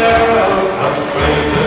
Sarah, come straight